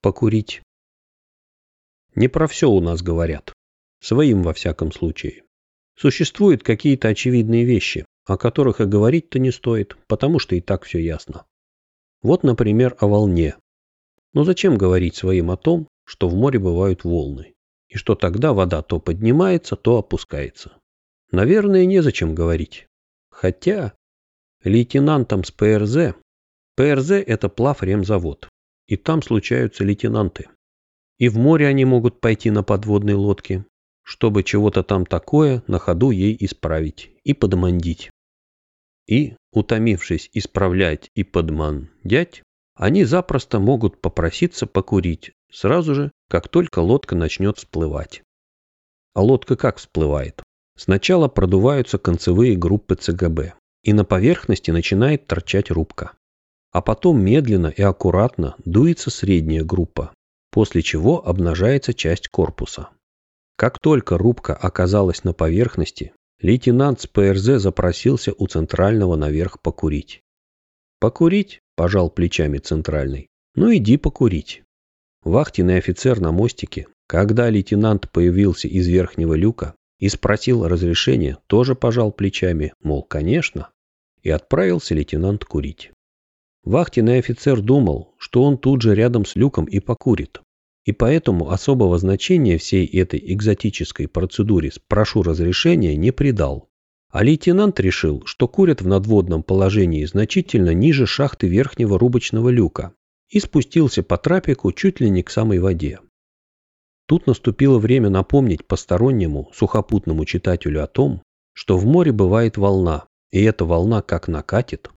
покурить. Не про все у нас говорят. Своим во всяком случае. Существуют какие-то очевидные вещи, о которых и говорить-то не стоит, потому что и так все ясно. Вот, например, о волне. Но зачем говорить своим о том, что в море бывают волны, и что тогда вода то поднимается, то опускается? Наверное, незачем говорить. Хотя лейтенантам с ПРЗ... ПРЗ – это плавремзавод, и там случаются лейтенанты. И в море они могут пойти на подводной лодке, чтобы чего-то там такое на ходу ей исправить и подмандить. И, утомившись исправлять и подмандять, они запросто могут попроситься покурить сразу же, как только лодка начнет всплывать. А лодка как всплывает? Сначала продуваются концевые группы ЦГБ, и на поверхности начинает торчать рубка. А потом медленно и аккуратно дуется средняя группа, после чего обнажается часть корпуса. Как только рубка оказалась на поверхности, лейтенант с ПРЗ запросился у центрального наверх покурить. «Покурить?» – пожал плечами центральный. «Ну иди покурить». Вахтенный офицер на мостике, когда лейтенант появился из верхнего люка и спросил разрешения, тоже пожал плечами, мол, конечно, и отправился лейтенант курить. Вахтенный офицер думал, что он тут же рядом с люком и покурит, и поэтому особого значения всей этой экзотической процедуре «прошу разрешения» не придал. А лейтенант решил, что курят в надводном положении значительно ниже шахты верхнего рубочного люка и спустился по трапику чуть ли не к самой воде. Тут наступило время напомнить постороннему сухопутному читателю о том, что в море бывает волна, и эта волна как накатит.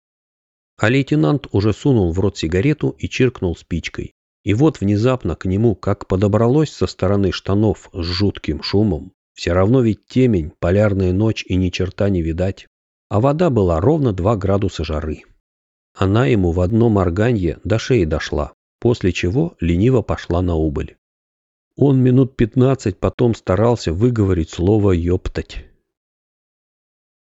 А лейтенант уже сунул в рот сигарету и чиркнул спичкой, и вот внезапно к нему, как подобралось со стороны штанов с жутким шумом, все равно ведь темень, полярная ночь и ни черта не видать, а вода была ровно 2 градуса жары. Она ему в одно морганье до шеи дошла, после чего лениво пошла на убыль. Он минут пятнадцать потом старался выговорить слово «ёптать».